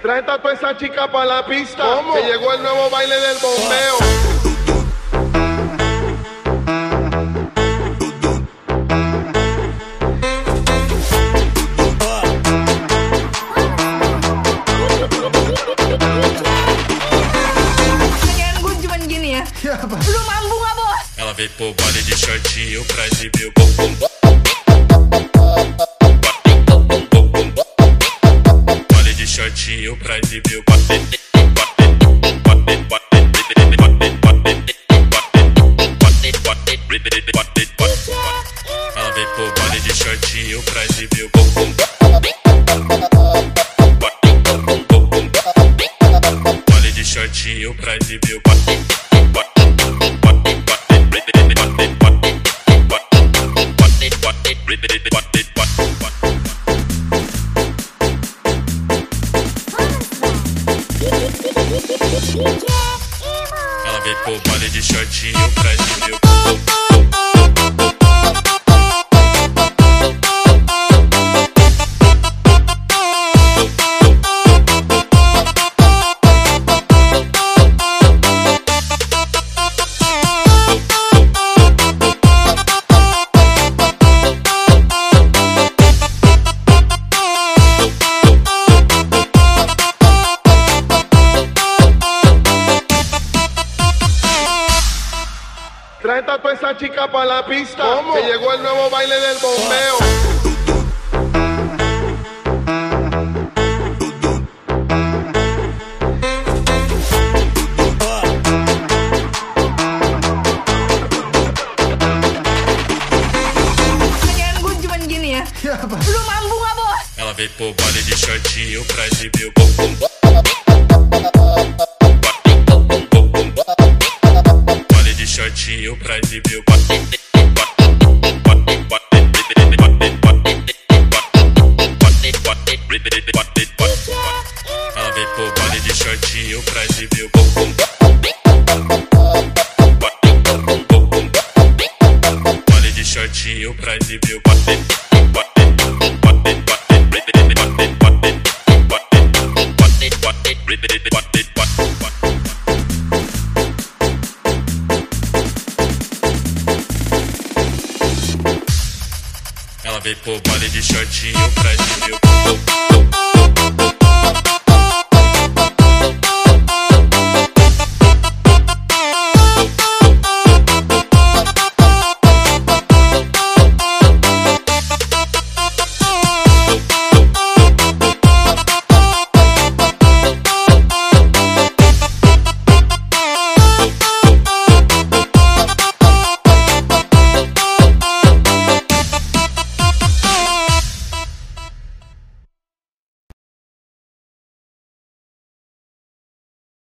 Trae toda esa chica para la pista. Que llegó el nuevo baile del bombeo. Lu mampu gak bos? Ela veio pro baile de shortinho pra exibir o bumbum. Shortinho pra o bate. Ela veio pro baile de shortinho pra exibir o bumbum. Baile de shortinho pra exibir o bate. Ela veio pro baile de shortinho pra exibir Trae toda esa chica para la pista. Que llegó el nuevo baile del bombeo. Lu bos? Ela veio pro baile de shortinho pra exibir o bumbum. Exibir o bate. Ela veio pro baile de shortinho pra exibir o bumbum. Baile de shortinho pra exibir o bate. Vem pro baile de shortinho pra exibir.